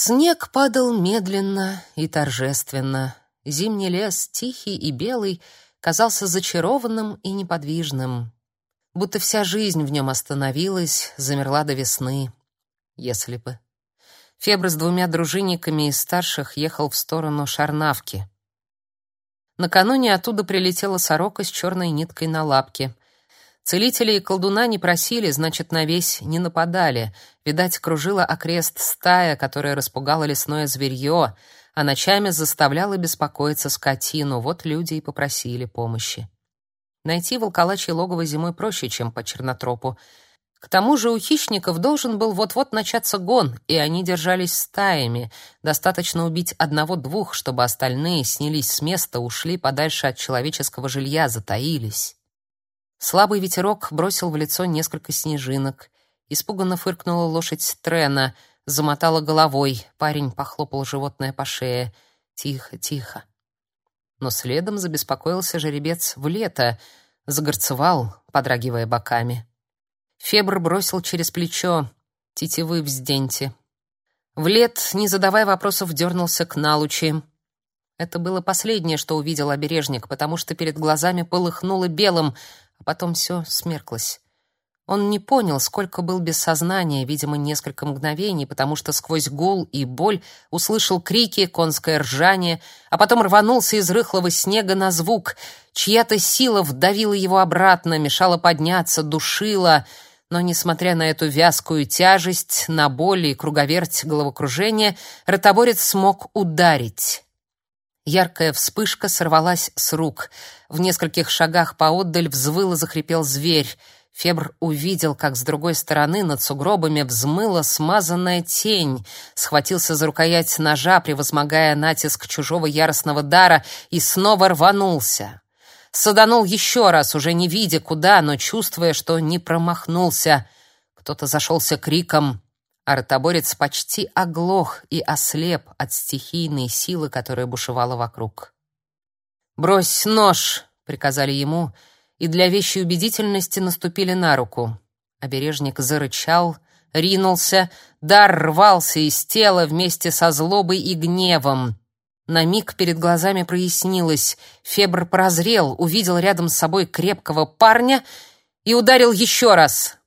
Снег падал медленно и торжественно. Зимний лес, тихий и белый, казался зачарованным и неподвижным, будто вся жизнь в нем остановилась, замерла до весны. Если бы. Фебр с двумя дружинниками из старших ехал в сторону Шарнавки. Накануне оттуда прилетела сорока с черной ниткой на лапке. Целители и колдуна не просили, значит, на весь не нападали. Видать, кружила окрест стая, которая распугала лесное зверье, а ночами заставляла беспокоиться скотину. Вот люди и попросили помощи. Найти волколачье логово зимой проще, чем по чернотропу. К тому же у хищников должен был вот-вот начаться гон, и они держались стаями. Достаточно убить одного-двух, чтобы остальные снялись с места, ушли подальше от человеческого жилья, затаились. Слабый ветерок бросил в лицо несколько снежинок. Испуганно фыркнула лошадь Трена, замотала головой. Парень похлопал животное по шее. Тихо, тихо. Но следом забеспокоился жеребец в лето, загорцевал, подрагивая боками. Фебр бросил через плечо тетивы взденьте. В лет, не задавая вопросов, дернулся к налучи. Это было последнее, что увидел обережник, потому что перед глазами полыхнуло белым — потом все смерклось. Он не понял, сколько был без сознания, видимо, несколько мгновений, потому что сквозь гул и боль услышал крики, конское ржание, а потом рванулся из рыхлого снега на звук. Чья-то сила вдавила его обратно, мешала подняться, душила, но, несмотря на эту вязкую тяжесть, на боль и круговерть головокружения, ротоборец смог ударить. Яркая вспышка сорвалась с рук. В нескольких шагах поотдаль взвыл захрипел зверь. Фебр увидел, как с другой стороны над сугробами взмыла смазанная тень, схватился за рукоять ножа, превозмогая натиск чужого яростного дара, и снова рванулся. Саданул еще раз, уже не видя куда, но чувствуя, что не промахнулся. Кто-то зашелся криком а ротоборец почти оглох и ослеп от стихийной силы, которая бушевала вокруг. «Брось нож!» — приказали ему, и для вещей убедительности наступили на руку. Обережник зарычал, ринулся, дар рвался из тела вместе со злобой и гневом. На миг перед глазами прояснилось. Фебр прозрел, увидел рядом с собой крепкого парня и ударил еще раз.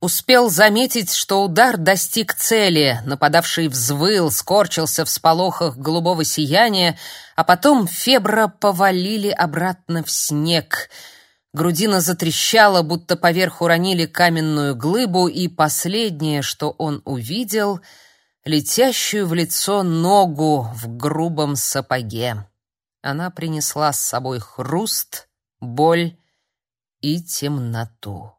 Успел заметить, что удар достиг цели, нападавший взвыл, скорчился в сполохах голубого сияния, а потом Фебра повалили обратно в снег. Грудина затрещала, будто поверх уронили каменную глыбу, и последнее, что он увидел — летящую в лицо ногу в грубом сапоге. Она принесла с собой хруст, боль и темноту.